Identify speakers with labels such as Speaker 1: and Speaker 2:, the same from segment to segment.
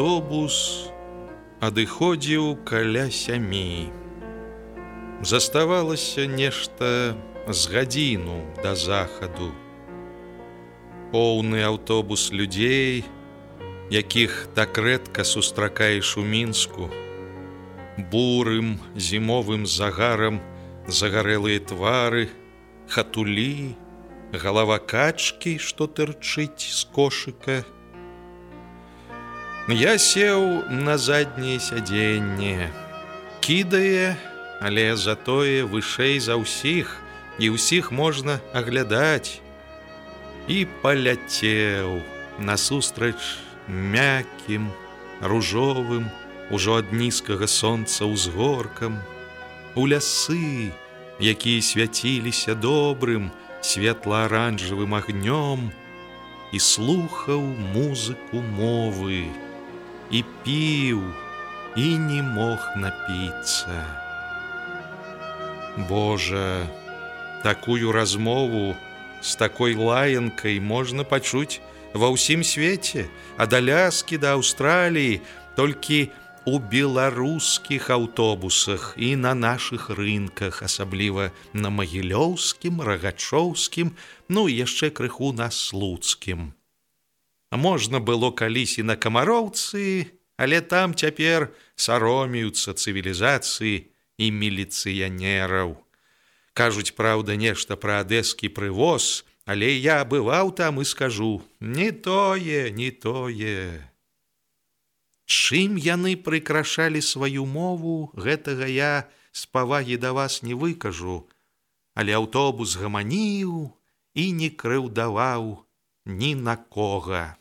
Speaker 1: Аўтобус адыходзіў каля сямі. Заставалася нешта з гадзіну да захаду. Поўны аўтобус людзей, якіх так рэдка сустракаеш у мінску, бурым зімовым загарам загарэлыя твары, хатулі, галава качкі, што тырчыць з кошыка, Я сеў на задняе сядзенне. Кідае, але затое вышэй за ўсіх, і ўсіх можна аглядаць. І паляцеў насустрач мяккім, ружовым, ужо ад нізкага сонца ўзгоркам, у лясы, якія свяціліся добрым, светла-аранжавым агнём, і слухаў музыку мовы і піў і не мог напіцца. Божа, такую размову з такой лаянкай можна пачуць ва ўсім свеце, ад аляскі да Аўстраліі, толькі у беларускіх аўтобусах і на нашых рынках, асабліва на магілёўскім, рагачоўскім, ну яшчэ крыху на слуцкім. Можна было калісь і на камароўцы, але там цяпер саромеюцца цывілізацыі і міліцыянераў. Кажуць, праўда, нешта пра адэскі прывоз, але я бываў там і скажу: не тое, не тое. Чым яны прыкрашалі сваю мову, гэтага я з павагі да вас не выкажу, але аўтобус гаманіў і не крыўдаваў ні на кога.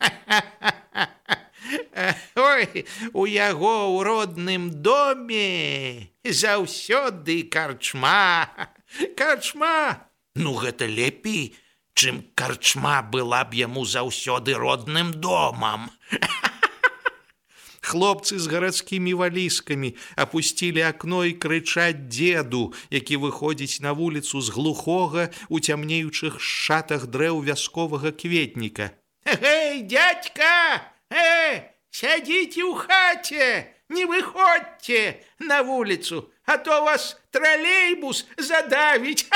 Speaker 2: Ой, у яго ў родным доме заўсёды карчма. Карчма, Ну гэта лепей, чым карчма была б яму заўсёды родным домам.
Speaker 1: Хлопцы з гарадскімі валіскамі апусцілі акно і крычаць дзеду, які выходзіць на вуліцу з глухога у цямнеючых шатах дрэў вясковага кветніка.
Speaker 2: Эй, дядька! Э, сядите у хате, не выходьте на улицу, а то вас троллейбус задавить.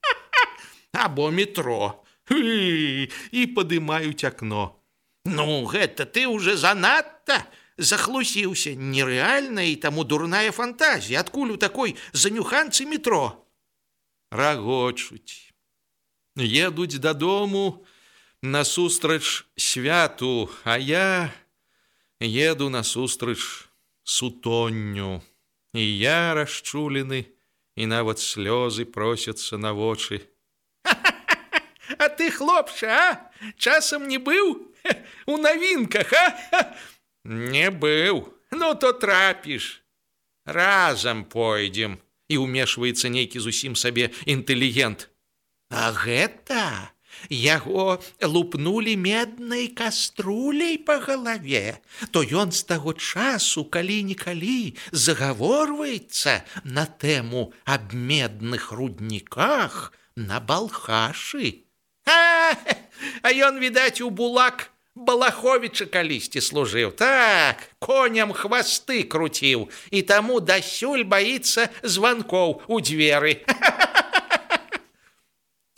Speaker 1: Або метро. И подымают окно.
Speaker 2: Ну, это ты уже занадто захлусился. Нереально и тому дурная фантазия. Откуль у такой занюханцы метро?
Speaker 1: Рагочуть. Едуть до дому, насустрач святу, а я еду насустрач сутонню. І я расчулены, і нават слёзы просяцца на вочы.
Speaker 2: А ты хлопча, а? часам не быў у навінках, а?
Speaker 1: Не быў,
Speaker 2: ну то трапіш.
Speaker 1: Разам пойдзем і ўмешваецца нейкі зусім сабе інтэлігент.
Speaker 2: А гэта Яго лупнулі меднай каструлей па галаве, то ён з таго часу калі-нікалі загаворваецца на тэму аб медных рудніках на балхашы. ён відаць у булак балаховіча калісьці служыў. Так коням хвасты круціў і таму дасюль баіцца званкоў у дзверы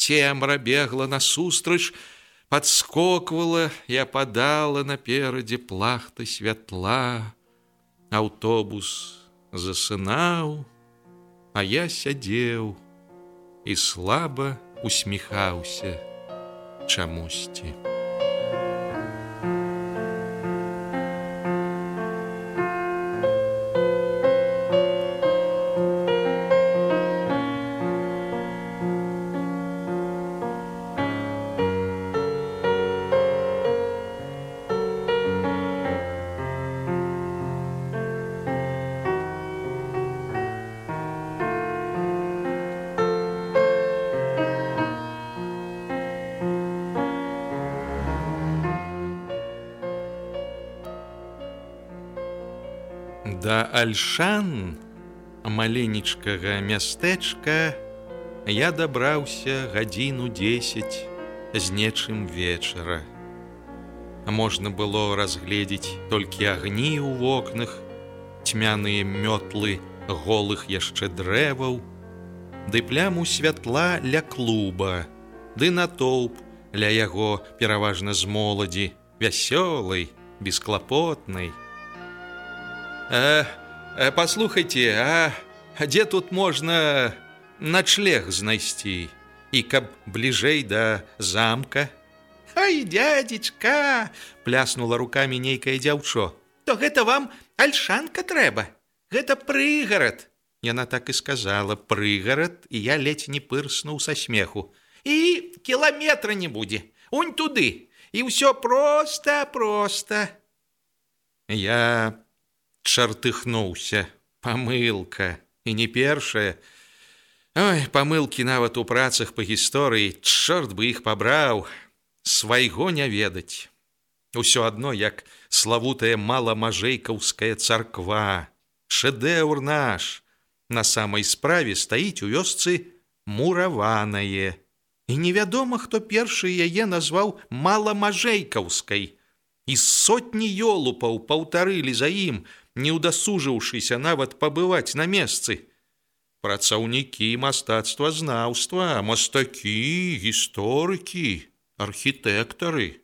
Speaker 1: цемра бегла насустрач подскоквала і ападала наперадзе плахта святла аўтобус засынаў а я сядзеў і слаба усміхаўся чамусьці. Альшан, маленечкага мястэчка, я дабраўся гадзіну 10 з нечым вечара. Можна было разгледзець толькі агні ў вокнах, цьмяныя мётлы голых яшчэ дрэваў, ды пляму святла ля клуба, ды натоўп ля яго пераважна з моладзі, вясёлай, бесклапотнай, Э, э, послухайте, а где тут можно ночлег знайсці і каб бліжэй да замка?
Speaker 2: Ай дядзечка
Speaker 1: пляснула руками нейкае дзяўчо.
Speaker 2: То гэта вам альшанка трэба. Гэта прыгарад.
Speaker 1: Яна так і сказала прыгарад і я ледзь не пырснуў са смеху.
Speaker 2: І кіламетра не будзе. Унь туды і ўсё проста проста.
Speaker 1: Я чартыхнуўся памылка і не першая. Ой памылкі нават у працах па гісторыі. Чорт бы іх пабраў. Свайго не ведаць. Усё адно як славутая маламажэйкаўская царква. Шэдэўр наш. На самай справе стаіць у вёсцы мураванае. І невядома хто першы яе назваў маламажэйкаўскай. І сотні ёлупаў паўтарылі за ім не ўдасужыўшыся нават пабываць на месцы. Працаўнікі мастацтва знаўства, мастакі, гісторыкі, архітэктары.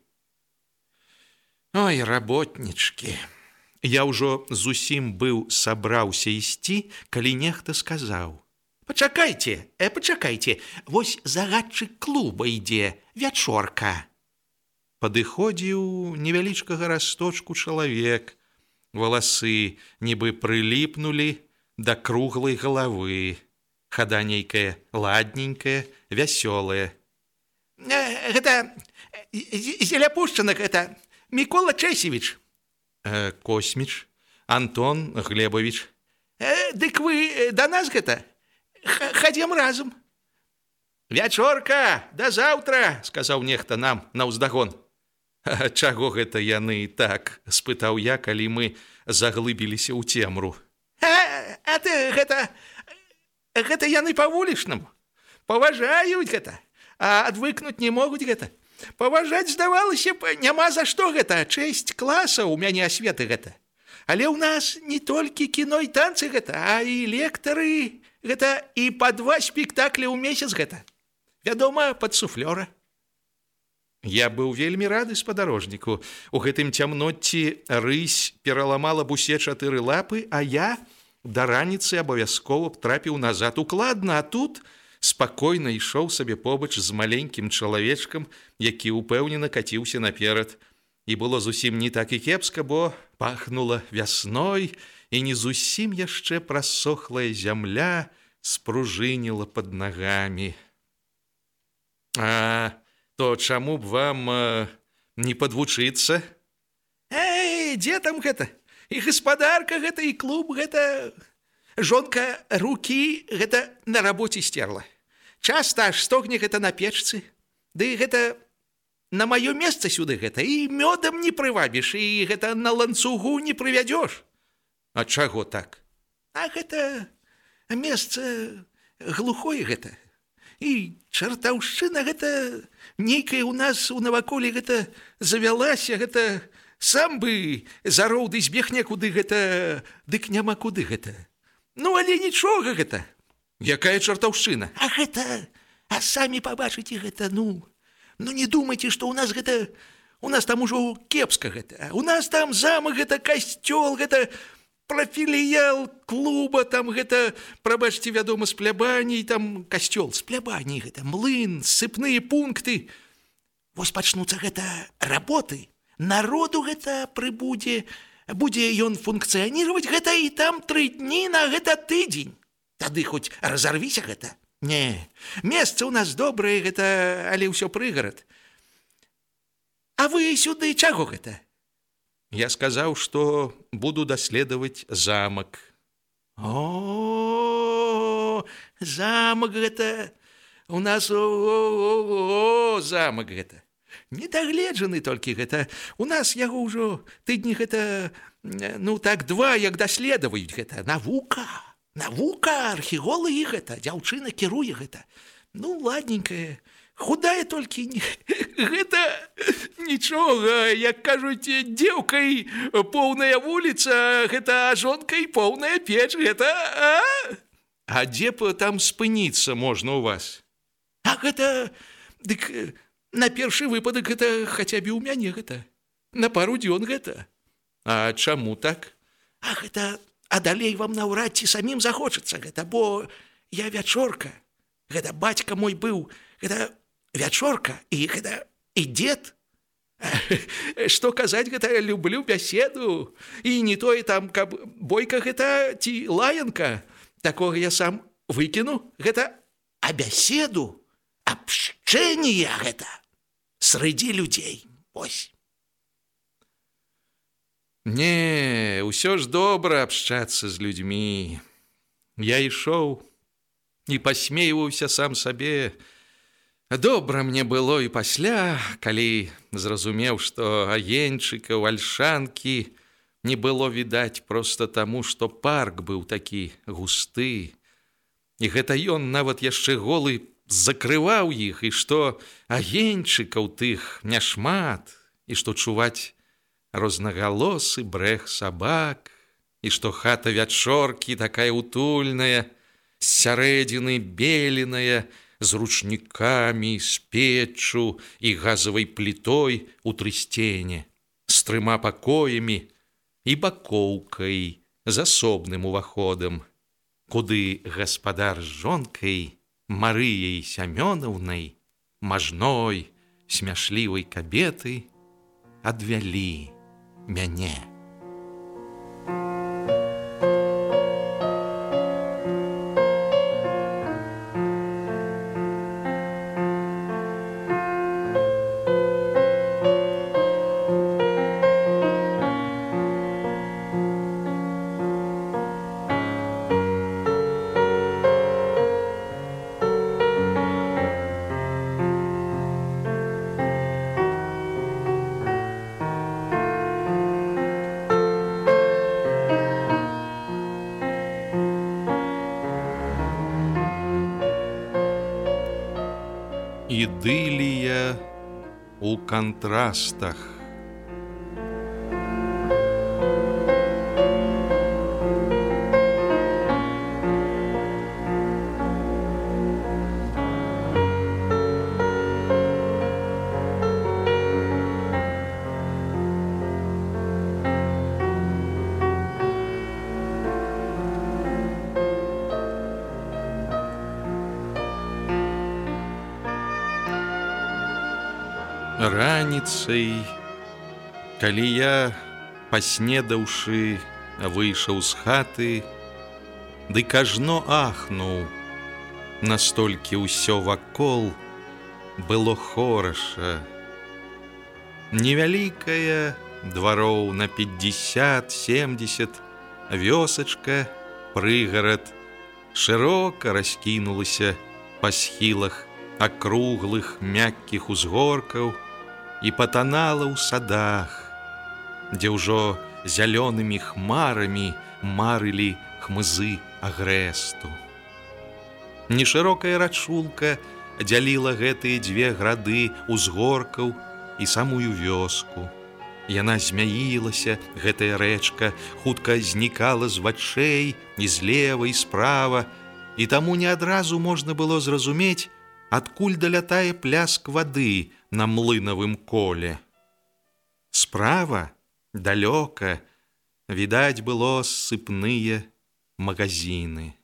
Speaker 1: Ой, работнічкі. Я ўжо зусім быў сабраўся ісці, калі нехта сказаў: «
Speaker 2: Пачакайце, э, пачакайце, Вось загадчык клуба ідзе, вячорка.
Speaker 1: Падыходзіў невялічкага расточку чалавек, валасы нібы прыліпнулі да круглай галавы. Хада нейкая ладненькая вясёлая.
Speaker 2: Э, гэта зеляпушчанак это мікола чэсевич
Speaker 1: э, косміч антон глебович.
Speaker 2: Э, дык вы да нас гэта? Хадзем разам.
Speaker 1: Вячорка да заўтра сказаў нехта нам на ўздагон Чаго гэта яны так спытаў я, калі мы заглыбіліся ў цемру.
Speaker 2: А, а ты гэта гэта яны па вулічнаму паважаюць гэта, а адвыкнуць не могуць гэта. Паважаць здавалася б няма за што гэта чэсць класа у мяне асветы гэта. Але ў нас не толькі кіно і танцы гэта, а і лектары гэта і па два спектаклі ў месяц гэта. Вядома, пад суфлёра.
Speaker 1: Я быў вельмі рады спадарожніку. У гэтым цямноці рысь пераламала б усе чатыры лапы, а я да раніцы абавязкова б трапіў назад укладна, а тут спакойна ішоў сабе побач з маленькім чалавечкам, які ўпэўнена каціўся наперад. І было зусім не так і кепска, бо пахнула вясной і не зусім яшчэ прасохлая зямля спружыніла под нагамі. А то чаму б вам э, не падвучыцца?
Speaker 2: Эй, дзе там гэта? І гаспадарка гэта і клуб гэта жонка рукі гэта на рабоце стерла. Часта аж стогне гэта на печцы. Ды гэта на маё месца сюды гэта і мёдам не прывабіш і гэта на ланцугу не прывядзёш.
Speaker 1: А чаго так?
Speaker 2: А гэта месца глухое гэта і чартаўшчына гэта нейкая у нас у наваколе гэта завялася гэта сам бы зароўды збег некуды гэта дык няма куды гэта. Ну але нічога гэта.
Speaker 1: Якая чартаўшчына?
Speaker 2: А гэта а самі пабачыце гэта ну ну не думайце што у нас гэта у нас там ужо кепска гэта у нас там замак гэта касцёл гэта прафіліял клуба там гэта прабачце вядома з плябаней там касцёл з плябаней гэта млын сыпныя пункты. Вось пачнуцца гэта работы. Народу гэта прыбудзе будзе ён функцыяніраваць гэта і там тры дні на гэта тыдзень. Тады хоць разарвіся гэта. Не месца ў нас добрае гэта але ўсё прыгарад. А вы сюды чаго гэта
Speaker 1: Я сказаў, што буду даследаваць замак.
Speaker 2: О, замак гэта у нас о, о, о, о, замак гэта. Недагледжаны толькі гэта. У нас яго ўжо тыдні гэта ну так два як даследаваюць гэта навука. Навука, археолагі гэта, дзяўчына кіруе гэта. Ну ладненькая, худая толькі не гэта нічога як кажуць дзеўкай поўная вуліца гэта жонкай поўная печ гэта а?
Speaker 1: а дзе б там спыніцца можна у вас?
Speaker 2: А гэта дык на першы выпадак гэта хаця б у мяне гэта на пару дзён гэта
Speaker 1: а чаму так?
Speaker 2: А гэта а далей вам наўрад ці самім захочацца гэта бо я вячорка гэта бацька мой быў гэта вячорка і гэта і дзед што казаць гэта люблю бяседу і не тое там каб бойка гэта ці лаянка. Такога я сам выкіну гэта а бяседу абшчэнне гэта срэдзі людзей ось.
Speaker 1: Не ўсё ж добра абшчацца з людзьмі я ішоў і пасмейваўся сам сабе Добра мне было і пасля, калі зразумеў, што агеньчыка ў альшанкі не было відаць проста таму, што парк быў такі густы. І гэта ён нават яшчэ голы закрываў іх і што агеньчыкаў тых няшмат і што чуваць рознагалосы брэх сабак і што хата вячоркі такая утульная, з сярэдзіны беленая, з ручнікамі, з печчу і газавай плітой у трысцене, з трыма пакоямі і бакоўкай з асобным уваходам, куды гаспадар з жонкай, Марыяй сямёнаўнай, мажной, смяшлівай кабеты адвялі мяне. Ідылія у кантрастах. Раніцай, калі я, паснедаўшы, выйшаў з хаты, ды кажно ахнуў, настолькі ўсё вакол было хораша. Невялікая двароў на 50-70 вёсачка, прыгарад, шырока раскінулася па схілах акруглых мяккіх узгоркаў, і патанала ў садах, дзе ўжо зялёнымі хмарамі марылі хмызы агрэсту. Нешырокая рачулка дзяліла гэтыя дзве грады узгоркаў і самую вёску. Яна змяілася, гэтая рэчка хутка знікала з вачэй і злева і справа, і таму не адразу можна было зразумець, адкуль далятае пляск вады на млынавым коле. Справа, далёка, відаць было сыпныя магазины.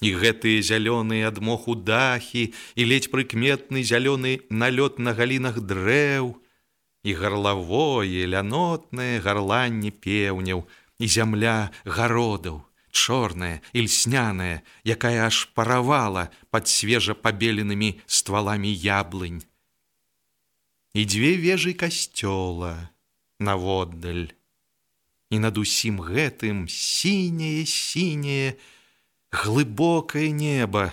Speaker 1: І гэтыя зялёныя адмоху дахі і ледзь прыкметны зялёны налёт на галінах дрэў, і гарлавое, лянотнае гарланне пеўняў, і зямля гародаў, чорная і льсняная, якая аж паравала пад свежа пабеленымі стваламі яблынь. І дзве вежы касцёла наводдаль. І над усім гэтым сіняе, сіняе, глыбокае неба,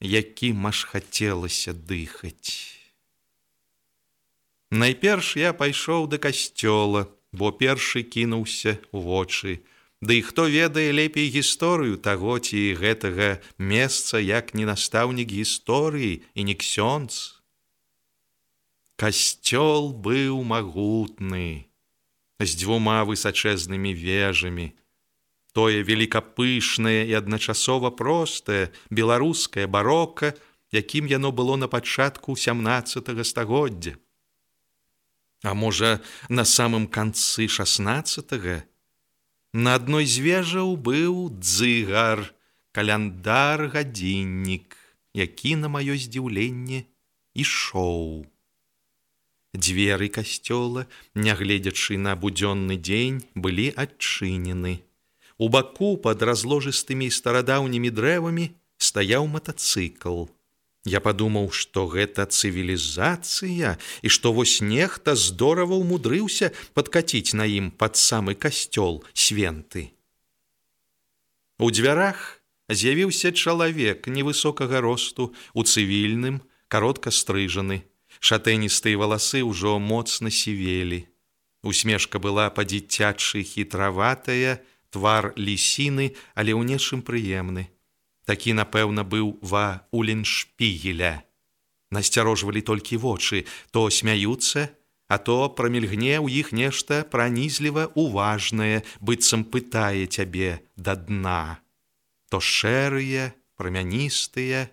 Speaker 1: якім аж хацелася дыхаць. Найперш я пайшоў да касцёла, бо першы кінуўся вочы. Ды і хто ведае лепей гісторыю таго ці гэтага месца, як не настаўнік гісторыі і не ксёнц. Касцёл быў магутны, з дзвюма высачэзнымі вежамі. Тое велікапышнае і адначасова простае беларускае барока, якім яно было на пачатку 17 стагоддзя. А можа, на самым канцы 16 на адной з вежаў быў дзыгар, каляндар гадзіннік, які на маё здзіўленне ішоў. Дзверы касцёла, нягледзячы на будзённы дзень, былі адчынены. У баку пад разложыстымі старадаўнімі дрэвамі стаяў матацыкл. Я падумаў, што гэта цывілізацыя і што вось нехта здорава ўмудрыўся падкаціць на ім пад самы касцёл свенты. У дзвярах з'явіўся чалавек невысокага росту у цывільным, каротка стрыжаны. Шатэністыя валасы ўжо моцна сівелі. Усмешка была па-дзіцячы хітраватая, твар лісіны, але ў нечым прыемны такі напэўна быў ва уленшпігеля насцярожвалі толькі вочы то смяюцца а то прамільгне ў іх нешта пранізліва уважнае быццам пытае цябе да дна. То шэрыя прамяністыя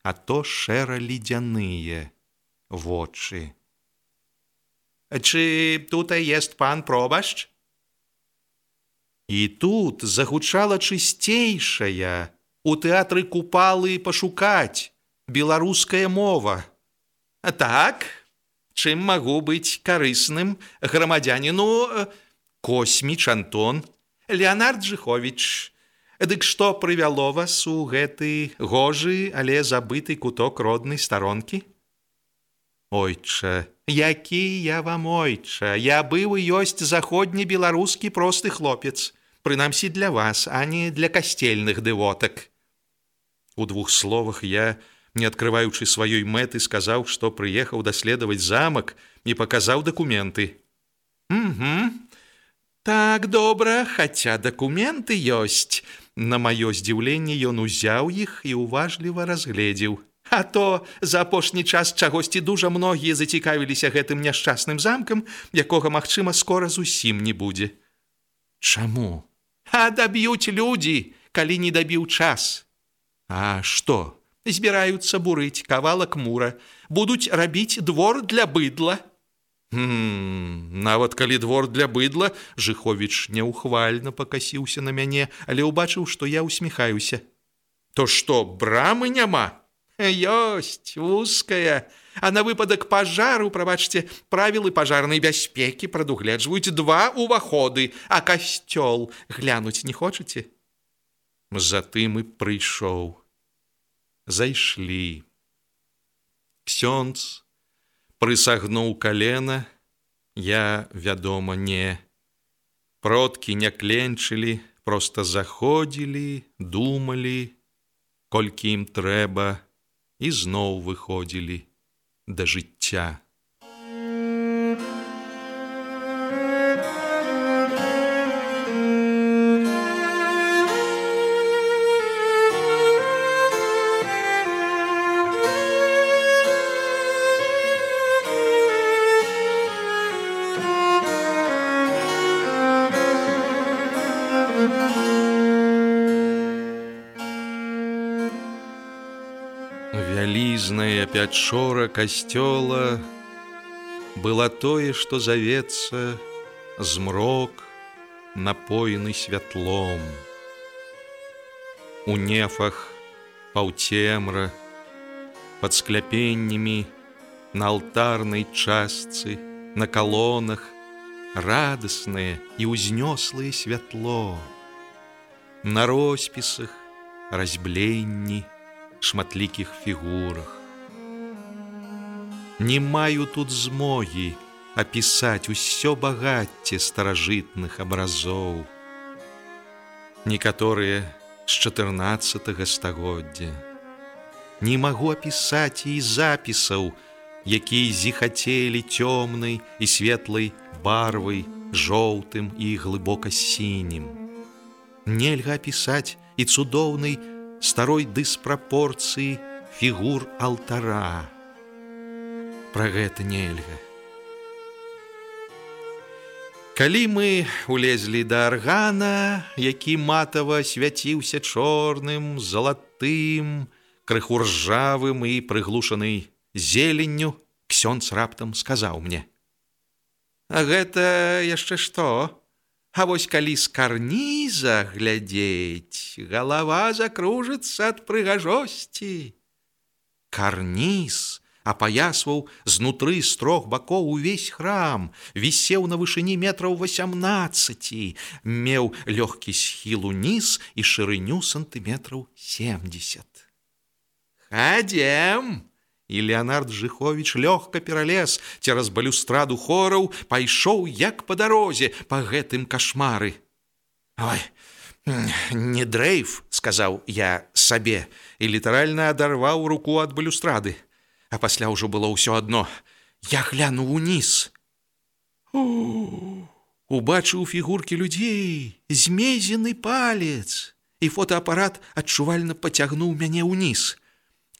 Speaker 1: а то шэра-ледзяныя вочы чы тут есть пан пробашч? І тут загучала чысцейшая у тэатры купалы пашукаць беларуская мова. А так, чым магу быць карысным грамадзяніну э, косміч Антон, Леонард Жхович. Дык што прывяло вас у гэты гожы, але забыты куток роднай старонкі? Ойча, які я вам ойча, я быў і ёсць заходні беларускі просты хлопец, прынамсі для вас, а не для касцельных дывотак. У двух словах я, не открываючы сваёй мэты, сказаў, што прыехаў даследаваць замак і паказаў дакументы. Угу. Так добра, хаця дакументы ёсць. На маё здзіўленне ён узяў іх і уважліва разгледзеў. А то за апошні час чагосьці дужа многія зацікавіліся гэтым няшчасным замкам, якога, магчыма, скора зусім не будзе. Чаму? А даб'юць людзі, калі не дабіў час. А што? збіраюцца бурыць кавалак мура, будуць рабіць двор для быдла. Нават калі двор для быдла, Жховіч няўхвальна пакасіўся на мяне, але ўбачыў, што я усміхаюся. То што брамы няма? Ёсць узкая, А на выпадак пажару, прабачце, правілы пажарнай бяспекі прадугледжваюць два ўваходы, а касцёл глянуць не хочаце затым і прыйшоў. Зайшлі. Ксёнц прысагнуў калена. Я вядома не. Продкі не кленчылі просто заходзілі думалі колькі ім трэба і зноў выходзілі да жыцця Вялізная пячора касцёла была тое, што завецца змрок, напоены святлом. У нефах паўцемра, под скляпеннями на алтарной частцы, на колоннах, радостное и узнеслое святло. На росписах, разьбленні, шматлікіх фігурах. Не маю тут змогі апісаць усё багацце старажытных абразоў. Некаторыя з 14 стагоддзя. Не магу апісаць і запісаў, якія зіхацелі цёмнай і светлай барвай, жоўтым і глыбока сінім. Нельга апісаць і цудоўнай старой дыспрапорцыі фігур алтара. Пра гэта нельга. Калі мы улезлі да аргана, які матава свяціўся чорным, залатым, крыху ржавым і прыглушаны зеленню, ксёнц раптам сказаў мне: « А гэта яшчэ што? А вось калі з карніза глядзець, галава закружыцца ад прыгажосці. Карніз апаясваў знутры з трох бакоў увесь храм, вісеў на вышыні метраў 18, меў лёгкі схіл уніз і шырыню сантыметраў 70. Хадзем! І Леонард Жыхович лёгка пералез цераз балюстраду хораў, пайшоў як па дарозе па гэтым кашмары. Ой, не дрейф, сказаў я сабе і літаральна адарваў руку ад балюстрады. А пасля ўжо было ўсё адно. Я глянуў уніз. Убачыў фігуркі людзей, змезены палец, і фотоапарат адчувальна пацягнуў мяне ўніз.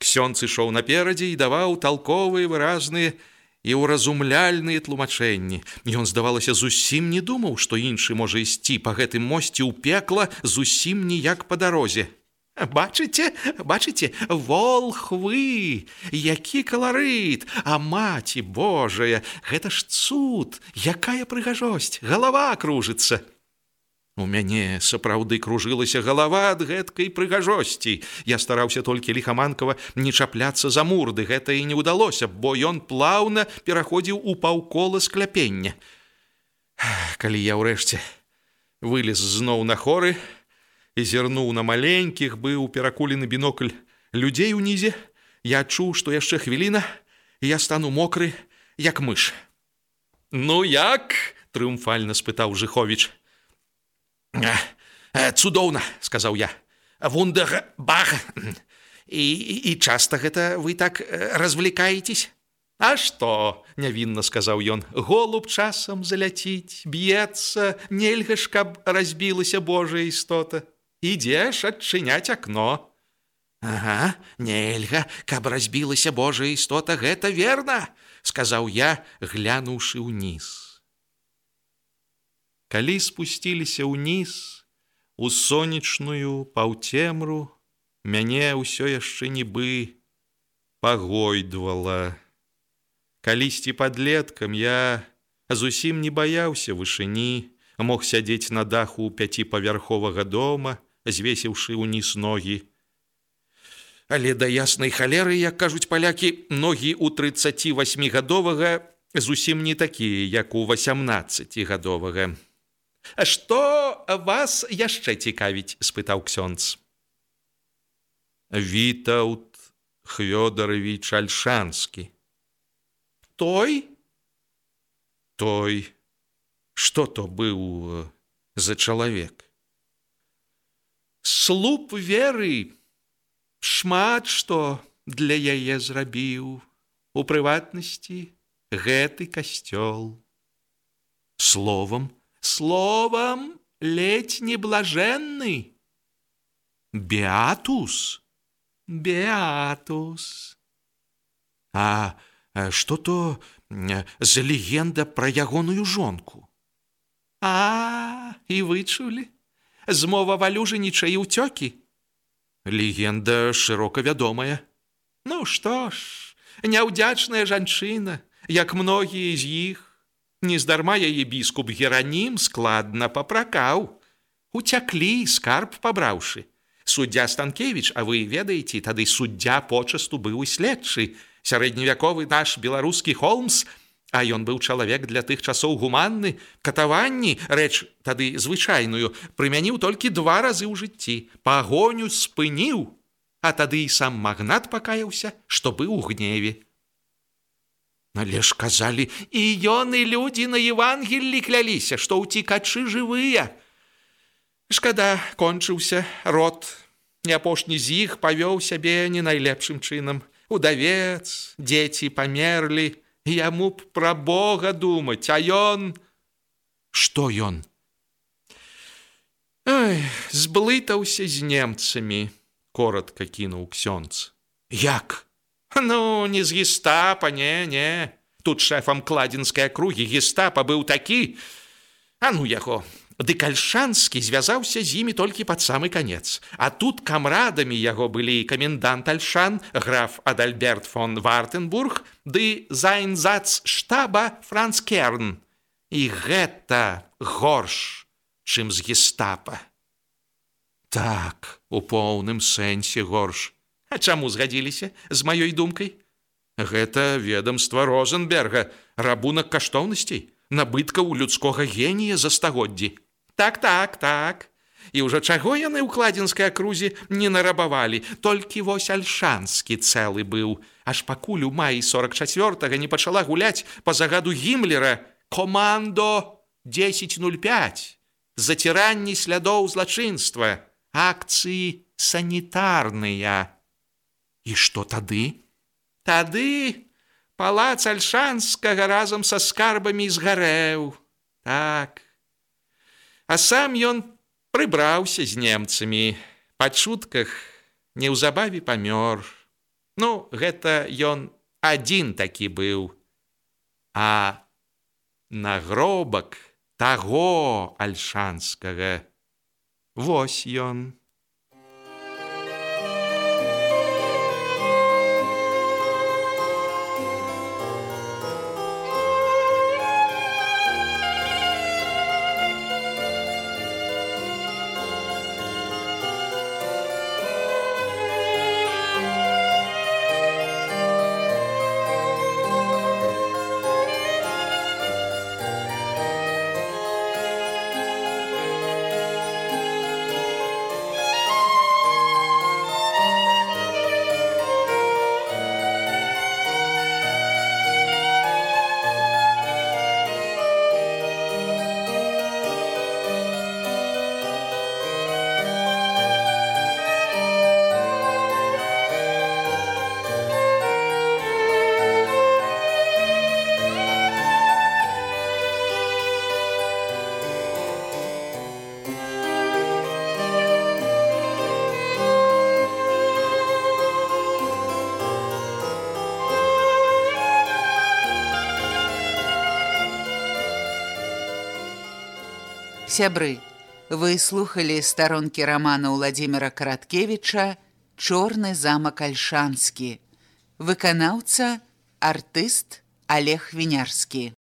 Speaker 1: Ксёнц ішоў наперадзе і даваў талковыя выразныя і ўразумляльныя тлумачэнні. Ён, здавалася, зусім не думаў, што іншы можа ісці па гэтым мосце ў пекла зусім ніяк па дарозе. Бачыце, бачыце, волхвы, які каларыт, А маці Божая, гэта ж цуд, якая прыгажосць, галава кружыцца. У мяне сапраўды кружылася галава ад гэткай прыгажосці. Я стараўся толькі ліхаманкава не чапляцца за мурды, гэта і не ўдалося, бо ён плаўна пераходзіў у паўкола скляпення. Калі я ўрэшце вылез зноў на хоры зірнуў на маленькіх быў перакулены бінокль людзей унізе, я чуў, што яшчэ хвіліна, і я стану мокры, як мыш. Ну як? трыумфальна спытаў Жховіч цудоўна сказаў я. Вундер бах і, і часта гэта вы так развлекаетесь а что нявінна сказаў ён. Голуб часам заляціць б'ецца нельга ж каб разбілася Божая істота ідзеш адчыняць акно ага нельга каб разбілася Божая істота гэта верна сказаў я глянуўшы ўніз Калі спусціліся ўніз у сонечную паўцемру, мяне ўсё яшчэ нібы пагойдвала. Калісьці падлеткам я зусім не баяўся вышыні, мог сядзець на даху пяціпавярховага дома, звесіўшы ўніз ногі. Але да яснай халеры, як кажуць палякі, ногі ў 38гадовага зусім не такія, як у 18гадовага. А што вас яшчэ цікавіць спытаў ксёнц. Вітаут хвёдарович альшанскі той? Той. Что то быў за чалавек слуп веры шмат што для яе зрабіў у прыватнасці гэты касцёл словом словом ледь не блаженный. Беатус? Беатус. А что то за легенда про ягоную жонку? А, и вычули? Змова валюжаніча і ўцёкі? Легенда шырока вядомая. Ну што ж, няўдзячная жанчына, як многія з іх, нездарма яе біскуп Геранім складна папракаў. Уцяклі скарб пабраўшы. Суддзя Станкевіч, а вы ведаеце, тады суддзя почасту быў і следчы. Сярэдневяковы наш беларускі Холмс, а ён быў чалавек для тых часоў гуманны, катаванні, рэч тады звычайную, прымяніў толькі два разы ў жыцці. Пагоню спыніў, а тады і сам магнат пакаяўся, што быў у гневе. Але ж казалі, і ён і людзі на Евангеллі кляліся, што ўцікачы жывыя. Шкада, кончыўся рот. Не апошні з іх павёў сябе не найлепшым чынам. Удавец, дзеці памерлі, яму б пра Бога думаць, а ён што ён? Ай, зблытаўся з немцамі, коротко кінуў ксёнц. Як? Ну, не з гестапа, не, не. Тут шэфам кладзенскай акругі гестапа быў такі, А ну яго, Дык альшанскі звязаўся з імі толькі пад самы канец. А тут камрадамі яго былі камендант Альшан, граф Адальберт фон Вартенбург, ды зайнзац штаба Франц Керн. І гэта горш, чым з гестапа. Так, у поўным сэнсе горш. А чаму згадзіліся з маёй думкай? Гэта ведомства Розенберга, рабунак каштоўнасцей, набыткаў людскога генія за стагоддзі. Так, так, так. І ўжо чаго яны ў кладзенскай акрузе не нарабавалі, толькі вось альшанскі цэлы быў. Аж пакуль у маі 44 не пачала гуляць па загаду гімлера командо 1005 заціранні слядоў злачынства, акцыі санітарныя. І што тады? Тады палац альшанскага разам са скарбамі згарэў. Так, А сам ён прыбраўся з немцамі, па чутках неўзабаве памёр. Ну, гэта ён адзін такі быў. А нагробак таго альшанскага. Вось ён.
Speaker 3: Сябры, вы слухали старонкі рамана Владимира Караткевича «Чорны замак Альшанскі». Выканаўца – артыст Олег Вінярскі.